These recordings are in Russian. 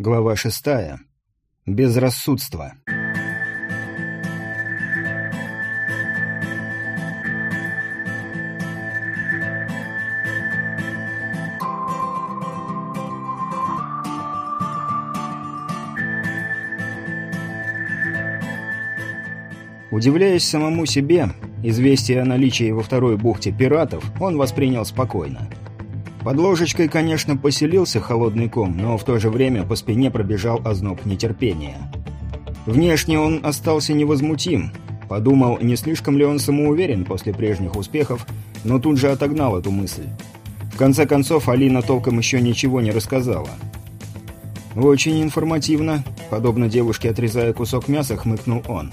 Глава шестая. Безрассудство. Удивляясь самому себе, известие о наличии во второй бухте пиратов он воспринял спокойно. Под ложечкой, конечно, поселился холодный ком, но в то же время по спине пробежал озноб нетерпения. Внешне он остался невозмутим. Подумал, не слишком ли он самоуверен после прежних успехов, но тут же отогнал эту мысль. В конце концов, Алина толком еще ничего не рассказала. «Очень информативно», — подобно девушке, отрезая кусок мяса, хмыкнул он.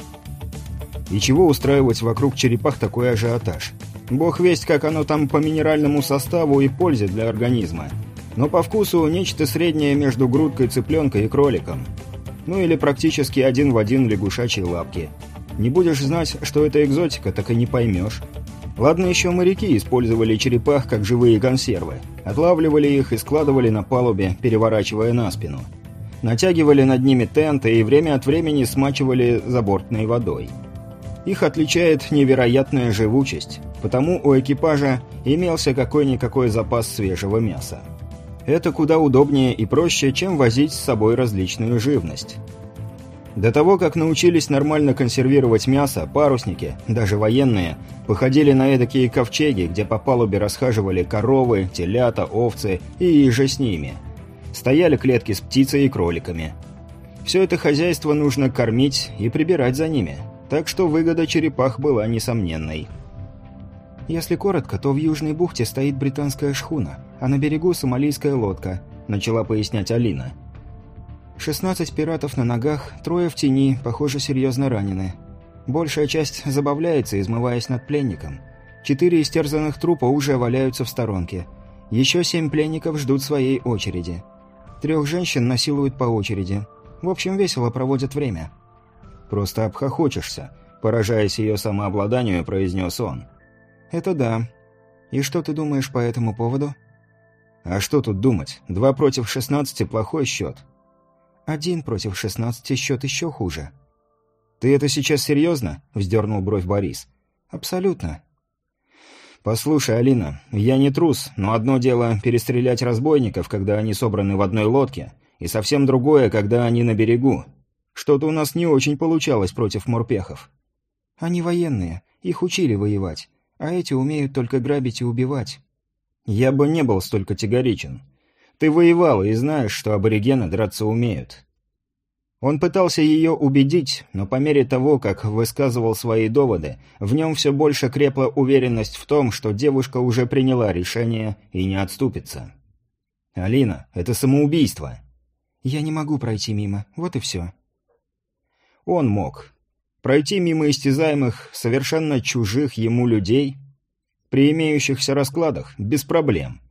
«И чего устраивать вокруг черепах такой ажиотаж?» Бог весть, как оно там по минеральному составу и пользе для организма. Но по вкусу нечто среднее между грудкой цыпленка и кроликом. Ну или практически один в один лягушачьи лапки. Не будешь знать, что это экзотика, так и не поймешь. Ладно, еще моряки использовали черепах как живые консервы. Отлавливали их и складывали на палубе, переворачивая на спину. Натягивали над ними тенты и время от времени смачивали забортной водой. Их отличает невероятная живучесть, потому у экипажа имелся какой-никакой запас свежего мяса. Это куда удобнее и проще, чем возить с собой различную живность. До того, как научились нормально консервировать мясо, парусники, даже военные, походили на эдакие ковчеги, где по палубе расхаживали коровы, телята, овцы и же с ними. Стояли клетки с птицей и кроликами. Все это хозяйство нужно кормить и прибирать за ними – так что выгода черепах была несомненной. «Если коротко, то в Южной бухте стоит британская шхуна, а на берегу сомалийская лодка», – начала пояснять Алина. «16 пиратов на ногах, трое в тени, похоже, серьезно ранены. Большая часть забавляется, измываясь над пленником. Четыре истерзанных трупа уже валяются в сторонке. Еще семь пленников ждут своей очереди. Трех женщин насилуют по очереди. В общем, весело проводят время». Просто обхохочешься», – поражаясь ее самообладанию, произнес он. «Это да. И что ты думаешь по этому поводу?» «А что тут думать? Два против шестнадцати – плохой счет». «Один против шестнадцати – счет еще хуже». «Ты это сейчас серьезно?» – вздернул бровь Борис. «Абсолютно». «Послушай, Алина, я не трус, но одно дело перестрелять разбойников, когда они собраны в одной лодке, и совсем другое, когда они на берегу. Что-то у нас не очень получалось против морпехов. Они военные, их учили воевать, а эти умеют только грабить и убивать. Я бы не был столь категоричен. Ты воевал и знаешь, что аборигены драться умеют. Он пытался ее убедить, но по мере того, как высказывал свои доводы, в нем все больше крепла уверенность в том, что девушка уже приняла решение и не отступится. «Алина, это самоубийство!» «Я не могу пройти мимо, вот и все». Он мог. Пройти мимо истязаемых, совершенно чужих ему людей, при имеющихся раскладах, без проблем.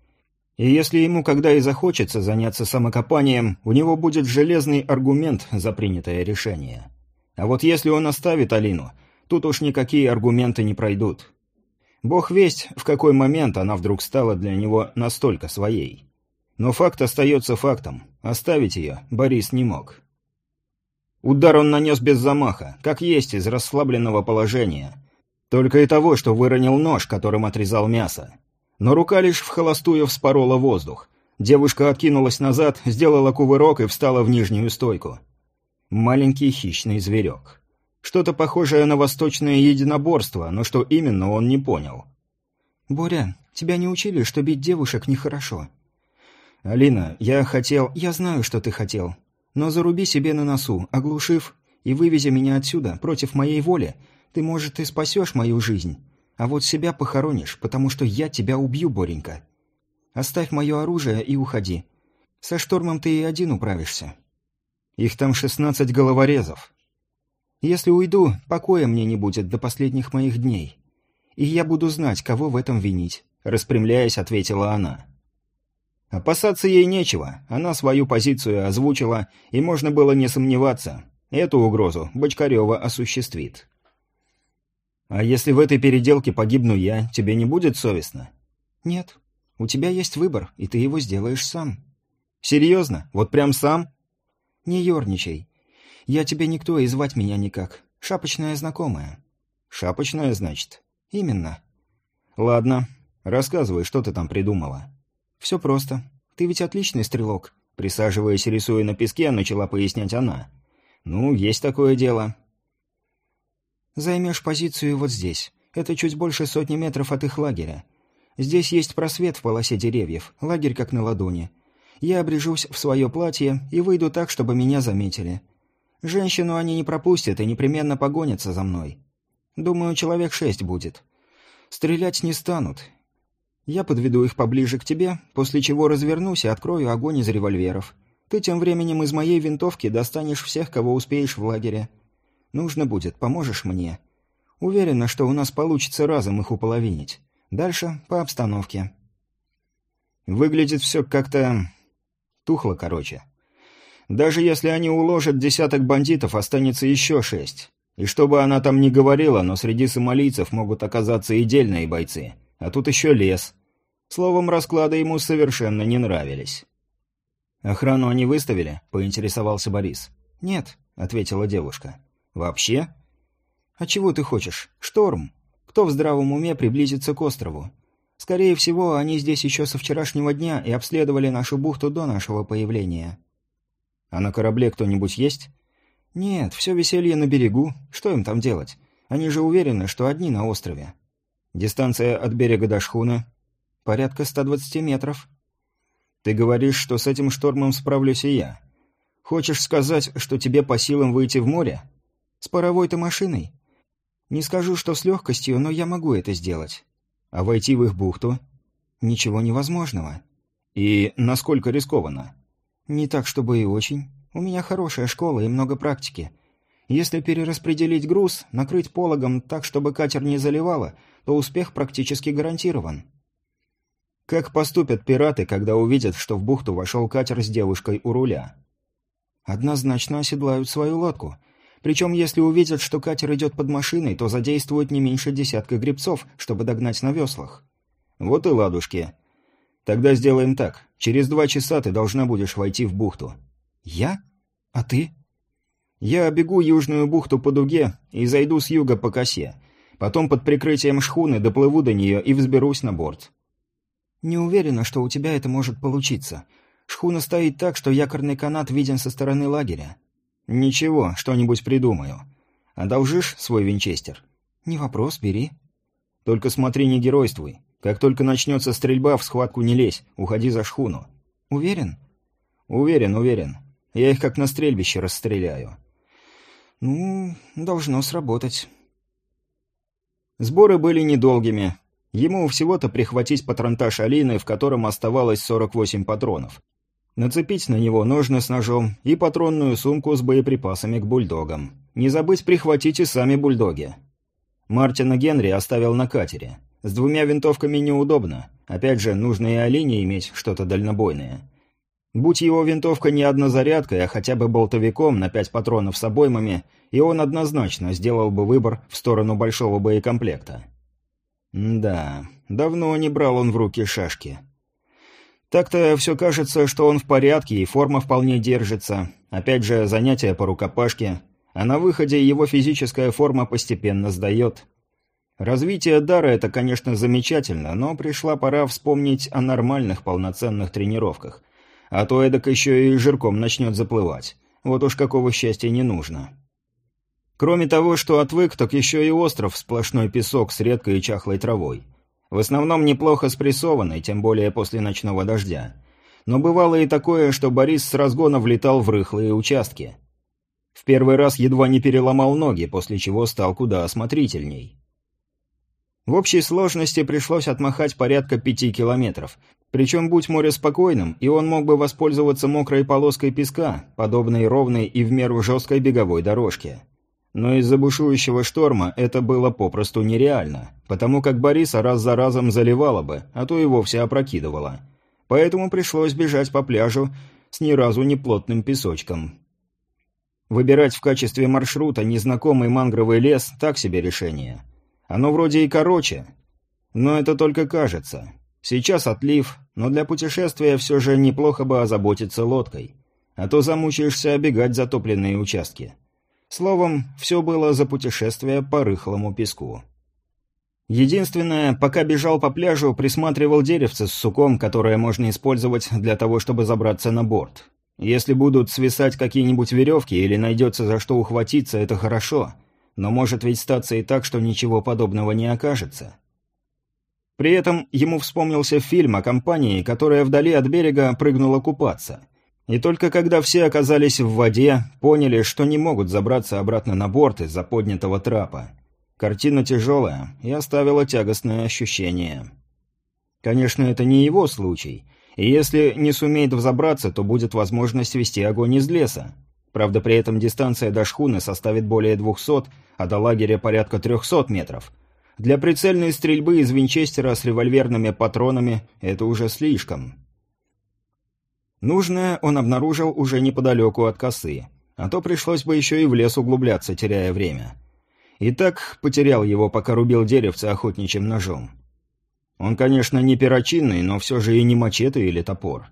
И если ему когда и захочется заняться самокопанием, у него будет железный аргумент за принятое решение. А вот если он оставит Алину, тут уж никакие аргументы не пройдут. Бог весть, в какой момент она вдруг стала для него настолько своей. Но факт остается фактом. Оставить ее Борис не мог. Удар он нанес без замаха, как есть из расслабленного положения. Только и того, что выронил нож, которым отрезал мясо. Но рука лишь в холостую вспорола воздух. Девушка откинулась назад, сделала кувырок и встала в нижнюю стойку. Маленький хищный зверек. Что-то похожее на восточное единоборство, но что именно, он не понял. «Боря, тебя не учили, что бить девушек нехорошо?» «Алина, я хотел...» «Я знаю, что ты хотел. Но заруби себе на носу, оглушив и вывези меня отсюда, против моей воли, ты, может, и спасешь мою жизнь, а вот себя похоронишь, потому что я тебя убью, Боренька. Оставь мое оружие и уходи. Со штормом ты и один управишься. Их там шестнадцать головорезов. Если уйду, покоя мне не будет до последних моих дней. И я буду знать, кого в этом винить», — распрямляясь, ответила она. Опасаться ей нечего, она свою позицию озвучила, и можно было не сомневаться. Эту угрозу Бочкарева осуществит. «А если в этой переделке погибну я, тебе не будет совестно?» «Нет. У тебя есть выбор, и ты его сделаешь сам». «Серьезно? Вот прям сам?» «Не ерничай. Я тебе никто и звать меня никак. Шапочная знакомая». «Шапочная, значит?» «Именно». «Ладно. Рассказывай, что ты там придумала». «Все просто. Ты ведь отличный стрелок», — присаживаясь и рисуя на песке, начала пояснять она. «Ну, есть такое дело». «Займешь позицию вот здесь. Это чуть больше сотни метров от их лагеря. Здесь есть просвет в полосе деревьев, лагерь как на ладони. Я обрежусь в свое платье и выйду так, чтобы меня заметили. Женщину они не пропустят и непременно погонятся за мной. Думаю, человек шесть будет. Стрелять не станут. Я подведу их поближе к тебе, после чего развернусь и открою огонь из револьверов. Ты тем временем из моей винтовки достанешь всех, кого успеешь в лагере. Нужно будет, поможешь мне. Уверена, что у нас получится разом их уполовинить. Дальше по обстановке. Выглядит все как-то... тухло, короче. Даже если они уложат десяток бандитов, останется еще шесть. И что бы она там ни говорила, но среди сомалийцев могут оказаться и дельные бойцы. А тут еще лес. Словом, расклады ему совершенно не нравились. «Охрану они выставили?» – поинтересовался Борис. «Нет», – ответила девушка. «Вообще?» «А чего ты хочешь? Шторм. Кто в здравом уме приблизится к острову? Скорее всего, они здесь еще со вчерашнего дня и обследовали нашу бухту до нашего появления. А на корабле кто-нибудь есть? Нет, все веселье на берегу. Что им там делать? Они же уверены, что одни на острове. Дистанция от берега до шхуны? Порядка 120 метров. Ты говоришь, что с этим штормом справлюсь и я. Хочешь сказать, что тебе по силам выйти в море? С паровой-то машиной? Не скажу, что с легкостью, но я могу это сделать. А войти в их бухту? Ничего невозможного. И насколько рискованно? Не так, чтобы и очень. У меня хорошая школа и много практики. Если перераспределить груз, накрыть пологом так, чтобы катер не заливало, то успех практически гарантирован. Как поступят пираты, когда увидят, что в бухту вошел катер с девушкой у руля? Однозначно оседлают свою лодку — причем, если увидят, что катер идет под машиной, то задействуют не меньше десятка гребцов, чтобы догнать на веслах. Вот и ладушки. Тогда сделаем так. Через два часа ты должна будешь войти в бухту. Я? А ты? Я обегу южную бухту по дуге и зайду с юга по косе. Потом под прикрытием шхуны доплыву до нее и взберусь на борт. Не уверена, что у тебя это может получиться. Шхуна стоит так, что якорный канат виден со стороны лагеря. «Ничего, что-нибудь придумаю. Одолжишь свой винчестер?» «Не вопрос, бери». «Только смотри, не геройствуй. Как только начнется стрельба, в схватку не лезь. Уходи за шхуну». «Уверен?» «Уверен, уверен. Я их как на стрельбище расстреляю». «Ну, должно сработать». Сборы были недолгими. Ему всего-то прихватить патронтаж Алины, в котором оставалось 48 патронов. Нацепить на него ножны с ножом и патронную сумку с боеприпасами к бульдогам. Не забыть прихватить и сами бульдоги. Мартина Генри оставил на катере. С двумя винтовками неудобно. Опять же, нужно и Алине иметь что-то дальнобойное. Будь его винтовка не однозарядкой, а хотя бы болтовиком на пять патронов с обоймами, и он однозначно сделал бы выбор в сторону большого боекомплекта. М да, давно не брал он в руки шашки. Так-то все кажется, что он в порядке и форма вполне держится. Опять же, занятия по рукопашке. А на выходе его физическая форма постепенно сдает. Развитие дара – это, конечно, замечательно, но пришла пора вспомнить о нормальных полноценных тренировках. А то эдак еще и жирком начнет заплывать. Вот уж какого счастья не нужно. Кроме того, что отвык, так еще и остров – сплошной песок с редкой и чахлой травой. В основном неплохо спрессованный, тем более после ночного дождя. Но бывало и такое, что Борис с разгона влетал в рыхлые участки. В первый раз едва не переломал ноги, после чего стал куда осмотрительней. В общей сложности пришлось отмахать порядка пяти километров. Причем, будь море спокойным, и он мог бы воспользоваться мокрой полоской песка, подобной ровной и в меру жесткой беговой дорожке. Но из-за бушующего шторма это было попросту нереально, потому как Бориса раз за разом заливало бы, а то и вовсе опрокидывало. Поэтому пришлось бежать по пляжу с ни разу не плотным песочком. Выбирать в качестве маршрута незнакомый мангровый лес – так себе решение. Оно вроде и короче, но это только кажется. Сейчас отлив, но для путешествия все же неплохо бы озаботиться лодкой. а то замучаешься обегать затопленные участки. Словом, все было за путешествие по рыхлому песку. Единственное, пока бежал по пляжу, присматривал деревце с суком, которое можно использовать для того, чтобы забраться на борт. Если будут свисать какие-нибудь веревки или найдется за что ухватиться, это хорошо. Но может ведь статься и так, что ничего подобного не окажется. При этом ему вспомнился фильм о компании, которая вдали от берега прыгнула купаться. И только когда все оказались в воде, поняли, что не могут забраться обратно на борт из-за поднятого трапа. Картина тяжелая и оставила тягостное ощущение. Конечно, это не его случай, и если не сумеет взобраться, то будет возможность вести огонь из леса. Правда, при этом дистанция до шхуны составит более 200, а до лагеря порядка 300 метров – для прицельной стрельбы из винчестера с револьверными патронами это уже слишком. Нужное он обнаружил уже неподалеку от косы, а то пришлось бы еще и в лес углубляться, теряя время. И так потерял его, пока рубил деревце охотничьим ножом. Он, конечно, не перочинный, но все же и не мачете или топор.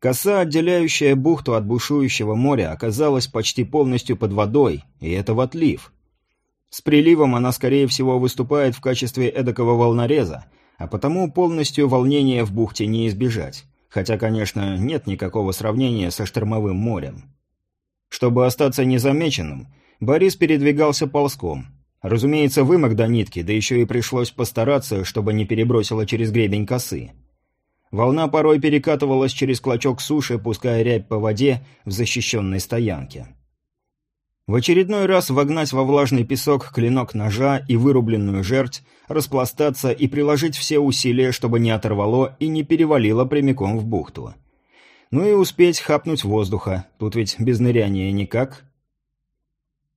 Коса, отделяющая бухту от бушующего моря, оказалась почти полностью под водой, и это в отлив. С приливом она, скорее всего, выступает в качестве эдакого волнореза, а потому полностью волнения в бухте не избежать. Хотя, конечно, нет никакого сравнения со штормовым морем. Чтобы остаться незамеченным, Борис передвигался ползком. Разумеется, вымок до нитки, да еще и пришлось постараться, чтобы не перебросило через гребень косы. Волна порой перекатывалась через клочок суши, пуская рябь по воде в защищенной стоянке. В очередной раз вогнать во влажный песок клинок ножа и вырубленную жерть, распластаться и приложить все усилия, чтобы не оторвало и не перевалило прямиком в бухту. Ну и успеть хапнуть воздуха, тут ведь без ныряния никак.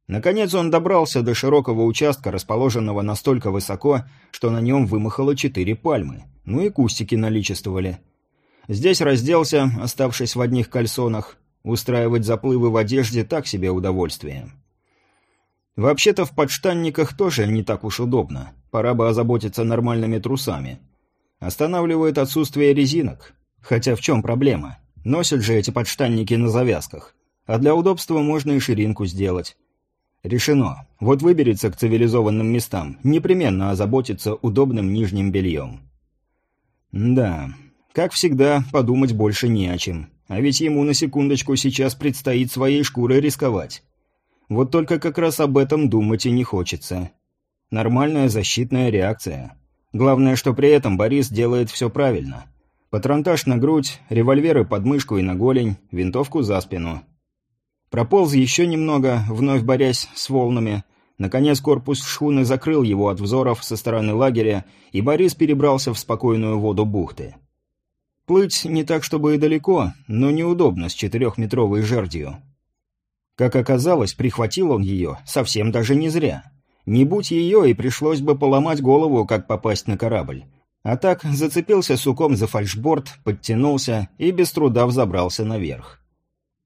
Наконец он добрался до широкого участка, расположенного настолько высоко, что на нем вымахало четыре пальмы, ну и кустики наличествовали. Здесь разделся, оставшись в одних кальсонах, Устраивать заплывы в одежде так себе удовольствие. Вообще-то в подштанниках тоже не так уж удобно. Пора бы озаботиться нормальными трусами. Останавливает отсутствие резинок. Хотя в чем проблема? Носят же эти подштанники на завязках. А для удобства можно и ширинку сделать. Решено. Вот выберется к цивилизованным местам, непременно озаботится удобным нижним бельем. Да, как всегда, подумать больше не о чем. А ведь ему на секундочку сейчас предстоит своей шкурой рисковать. Вот только как раз об этом думать и не хочется. Нормальная защитная реакция. Главное, что при этом Борис делает все правильно. Патронтаж на грудь, револьверы под мышку и на голень, винтовку за спину. Прополз еще немного, вновь борясь с волнами. Наконец корпус шхуны закрыл его от взоров со стороны лагеря, и Борис перебрался в спокойную воду бухты. Плыть не так, чтобы и далеко, но неудобно с четырехметровой жердью. Как оказалось, прихватил он ее совсем даже не зря. Не будь ее, и пришлось бы поломать голову, как попасть на корабль. А так зацепился суком за фальшборд, подтянулся и без труда взобрался наверх.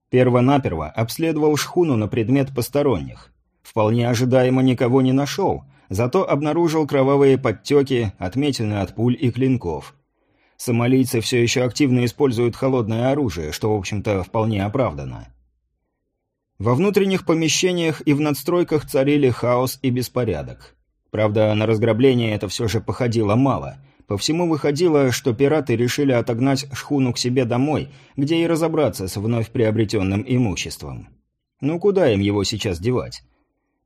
Перво-наперво обследовал шхуну на предмет посторонних. Вполне ожидаемо никого не нашел, зато обнаружил кровавые подтеки, отметины от пуль и клинков. Сомалийцы все еще активно используют холодное оружие, что, в общем-то, вполне оправдано. Во внутренних помещениях и в надстройках царили хаос и беспорядок. Правда, на разграбление это все же походило мало. По всему выходило, что пираты решили отогнать шхуну к себе домой, где и разобраться с вновь приобретенным имуществом. Ну куда им его сейчас девать?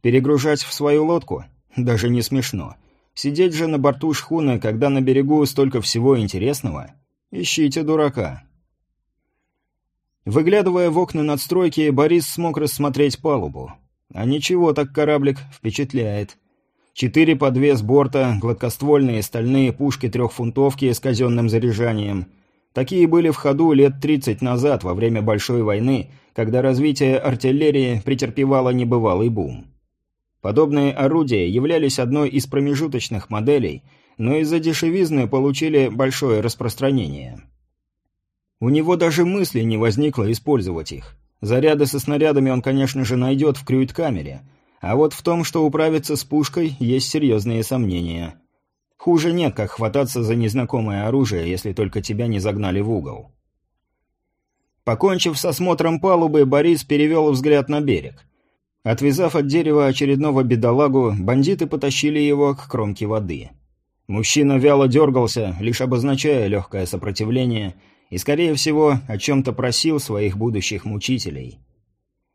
Перегружать в свою лодку? Даже не смешно. Сидеть же на борту шхуны, когда на берегу столько всего интересного? Ищите дурака. Выглядывая в окна надстройки, Борис смог рассмотреть палубу. А ничего так кораблик впечатляет. Четыре по две с борта, гладкоствольные стальные пушки трехфунтовки с казенным заряжанием. Такие были в ходу лет 30 назад, во время Большой войны, когда развитие артиллерии претерпевало небывалый бум. Подобные орудия являлись одной из промежуточных моделей, но из-за дешевизны получили большое распространение. У него даже мысли не возникло использовать их. Заряды со снарядами он, конечно же, найдет в крюит-камере, а вот в том, что управиться с пушкой, есть серьезные сомнения. Хуже нет, как хвататься за незнакомое оружие, если только тебя не загнали в угол. Покончив с осмотром палубы, Борис перевел взгляд на берег. Отвязав от дерева очередного бедолагу, бандиты потащили его к кромке воды. Мужчина вяло дергался, лишь обозначая легкое сопротивление, и, скорее всего, о чем-то просил своих будущих мучителей.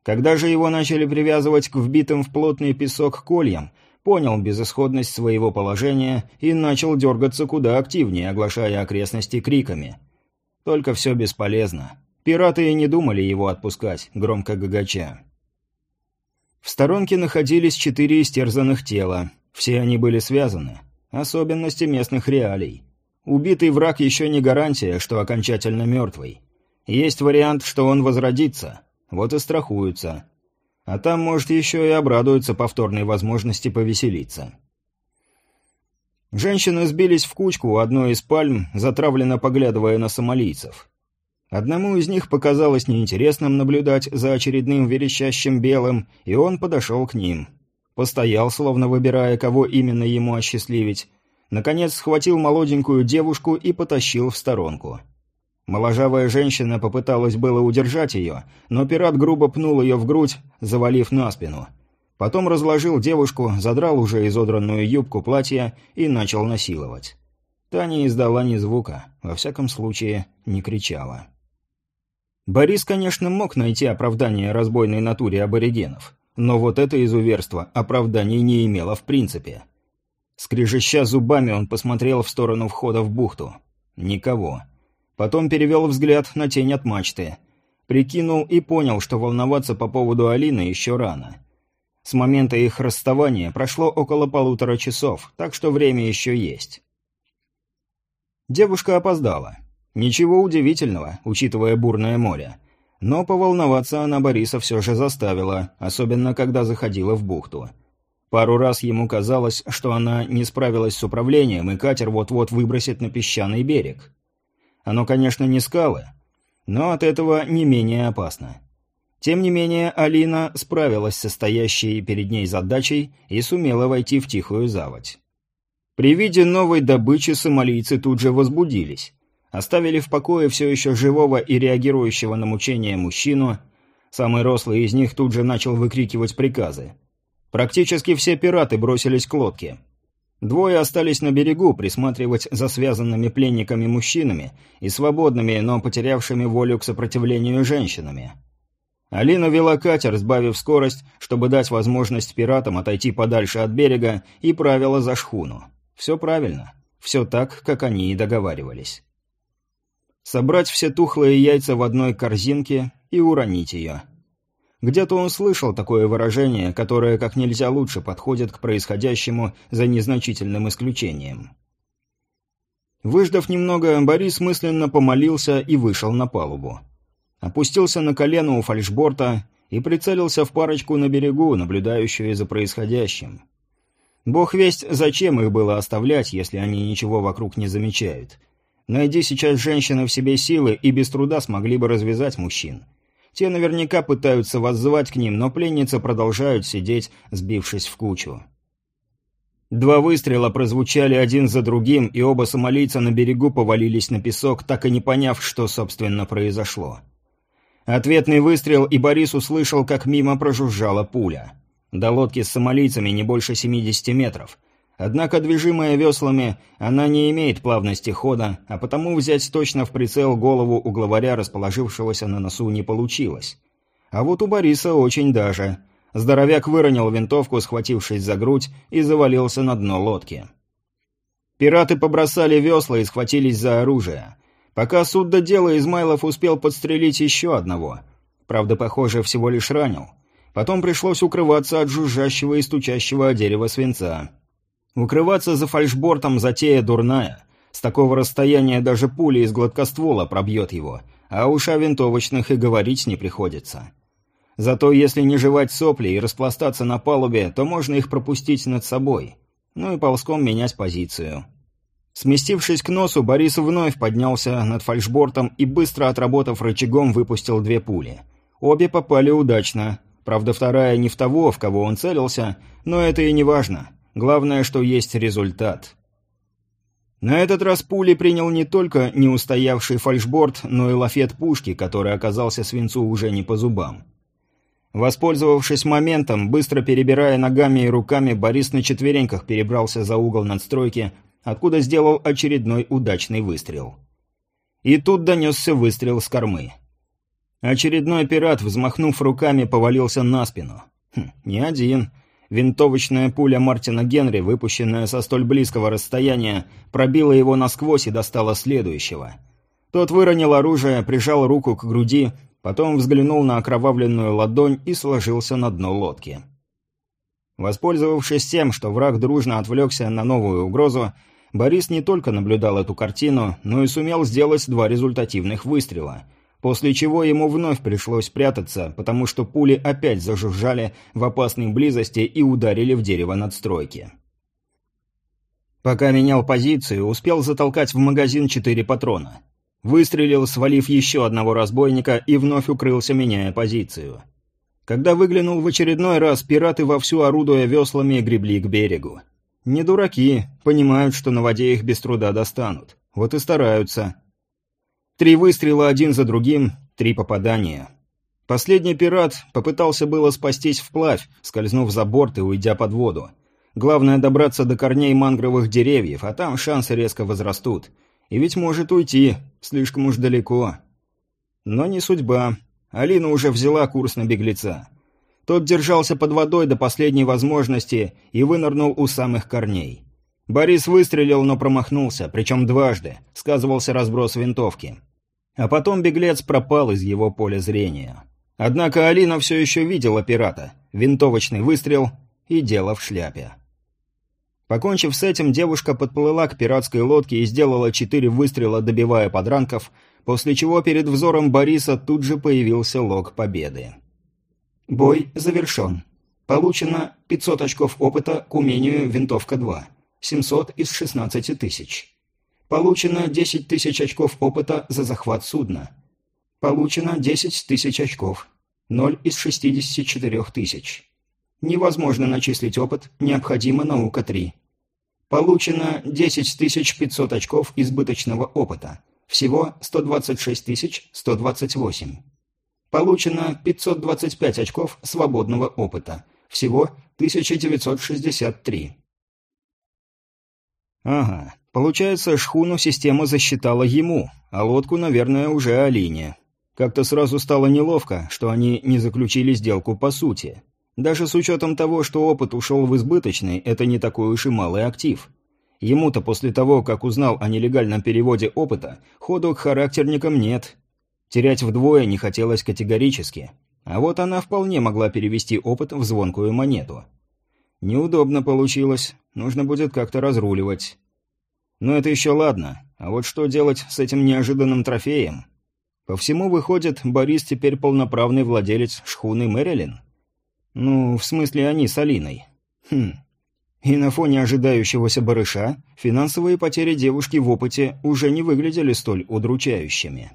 Когда же его начали привязывать к вбитым в плотный песок кольям, понял безысходность своего положения и начал дергаться куда активнее, оглашая окрестности криками. Только все бесполезно. Пираты и не думали его отпускать, громко гагача. В сторонке находились четыре истерзанных тела. Все они были связаны. Особенности местных реалий. Убитый враг еще не гарантия, что окончательно мертвый. Есть вариант, что он возродится. Вот и страхуются. А там, может, еще и обрадуются повторной возможности повеселиться. Женщины сбились в кучку у одной из пальм, затравленно поглядывая на сомалийцев. Одному из них показалось неинтересным наблюдать за очередным верещащим белым, и он подошел к ним. Постоял, словно выбирая, кого именно ему осчастливить. Наконец схватил молоденькую девушку и потащил в сторонку. Моложавая женщина попыталась было удержать ее, но пират грубо пнул ее в грудь, завалив на спину. Потом разложил девушку, задрал уже изодранную юбку платья и начал насиловать. Та не издала ни звука, во всяком случае, не кричала. Борис, конечно, мог найти оправдание разбойной натуре аборигенов, но вот это изуверство оправданий не имело в принципе. Скрежеща зубами, он посмотрел в сторону входа в бухту. Никого. Потом перевел взгляд на тень от мачты. Прикинул и понял, что волноваться по поводу Алины еще рано. С момента их расставания прошло около полутора часов, так что время еще есть. Девушка опоздала. Ничего удивительного, учитывая бурное море. Но поволноваться она Бориса все же заставила, особенно когда заходила в бухту. Пару раз ему казалось, что она не справилась с управлением, и катер вот-вот выбросит на песчаный берег. Оно, конечно, не скалы, но от этого не менее опасно. Тем не менее, Алина справилась со стоящей перед ней задачей и сумела войти в тихую заводь. При виде новой добычи сомалийцы тут же возбудились. Оставили в покое все еще живого и реагирующего на мучения мужчину. Самый рослый из них тут же начал выкрикивать приказы. Практически все пираты бросились к лодке. Двое остались на берегу присматривать за связанными пленниками мужчинами и свободными, но потерявшими волю к сопротивлению женщинами. Алина вела катер, сбавив скорость, чтобы дать возможность пиратам отойти подальше от берега, и правила за шхуну. Все правильно. Все так, как они и договаривались собрать все тухлые яйца в одной корзинке и уронить ее. Где-то он слышал такое выражение, которое как нельзя лучше подходит к происходящему за незначительным исключением. Выждав немного, Борис мысленно помолился и вышел на палубу. Опустился на колено у фальшборта и прицелился в парочку на берегу, наблюдающую за происходящим. Бог весть, зачем их было оставлять, если они ничего вокруг не замечают. Найди сейчас женщины в себе силы, и без труда смогли бы развязать мужчин. Те наверняка пытаются воззвать к ним, но пленницы продолжают сидеть, сбившись в кучу. Два выстрела прозвучали один за другим, и оба сомалийца на берегу повалились на песок, так и не поняв, что, собственно, произошло. Ответный выстрел, и Борис услышал, как мимо прожужжала пуля. До лодки с сомалийцами не больше 70 метров. Однако, движимая веслами, она не имеет плавности хода, а потому взять точно в прицел голову у главаря, расположившегося на носу, не получилось. А вот у Бориса очень даже. Здоровяк выронил винтовку, схватившись за грудь, и завалился на дно лодки. Пираты побросали весла и схватились за оружие. Пока суд до дела, Измайлов успел подстрелить еще одного. Правда, похоже, всего лишь ранил. Потом пришлось укрываться от жужжащего и стучащего дерева свинца. Укрываться за фальшбортом затея дурная. С такого расстояния даже пуля из гладкоствола пробьет его, а уж о винтовочных и говорить не приходится. Зато если не жевать сопли и распластаться на палубе, то можно их пропустить над собой. Ну и ползком менять позицию. Сместившись к носу, Борис вновь поднялся над фальшбортом и, быстро отработав рычагом, выпустил две пули. Обе попали удачно. Правда, вторая не в того, в кого он целился, но это и не важно. Главное, что есть результат. На этот раз пули принял не только неустоявший фальшборд, но и лафет пушки, который оказался свинцу уже не по зубам. Воспользовавшись моментом, быстро перебирая ногами и руками, Борис на четвереньках перебрался за угол надстройки, откуда сделал очередной удачный выстрел. И тут донесся выстрел с кормы. Очередной пират, взмахнув руками, повалился на спину. Хм, не один. Винтовочная пуля Мартина Генри, выпущенная со столь близкого расстояния, пробила его насквозь и достала следующего. Тот выронил оружие, прижал руку к груди Потом взглянул на окровавленную ладонь и сложился на дно лодки. Воспользовавшись тем, что враг дружно отвлекся на новую угрозу, Борис не только наблюдал эту картину, но и сумел сделать два результативных выстрела, после чего ему вновь пришлось прятаться, потому что пули опять зажужжали в опасной близости и ударили в дерево надстройки. Пока менял позицию, успел затолкать в магазин четыре патрона. Выстрелил, свалив еще одного разбойника, и вновь укрылся, меняя позицию. Когда выглянул в очередной раз, пираты вовсю орудуя веслами гребли к берегу. Не дураки, понимают, что на воде их без труда достанут. Вот и стараются. Три выстрела один за другим, три попадания. Последний пират попытался было спастись вплавь, скользнув за борт и уйдя под воду. Главное добраться до корней мангровых деревьев, а там шансы резко возрастут – и ведь может уйти, слишком уж далеко. Но не судьба. Алина уже взяла курс на беглеца. Тот держался под водой до последней возможности и вынырнул у самых корней. Борис выстрелил, но промахнулся, причем дважды, сказывался разброс винтовки. А потом беглец пропал из его поля зрения. Однако Алина все еще видела пирата, винтовочный выстрел и дело в шляпе. Покончив с этим, девушка подплыла к пиратской лодке и сделала четыре выстрела, добивая подранков, после чего перед взором Бориса тут же появился лог победы. Бой завершен. Получено 500 очков опыта к умению «Винтовка-2». 700 из 16 тысяч. Получено 10 тысяч очков опыта за захват судна. Получено 10 тысяч очков. 0 из 64 тысяч. Невозможно начислить опыт, необходима наука 3. Получено 10 500 очков избыточного опыта. Всего 126 128. Получено 525 очков свободного опыта. Всего 1963. Ага, получается, шхуну система засчитала ему, а лодку, наверное, уже Алине. Как-то сразу стало неловко, что они не заключили сделку по сути. Даже с учетом того, что опыт ушел в избыточный, это не такой уж и малый актив. Ему-то после того, как узнал о нелегальном переводе опыта, ходу к характерникам нет. Терять вдвое не хотелось категорически. А вот она вполне могла перевести опыт в звонкую монету. Неудобно получилось, нужно будет как-то разруливать. Но это еще ладно, а вот что делать с этим неожиданным трофеем? По всему выходит, Борис теперь полноправный владелец шхуны Мэрилин. Ну, в смысле они с Алиной. Хм. И на фоне ожидающегося барыша финансовые потери девушки в опыте уже не выглядели столь удручающими.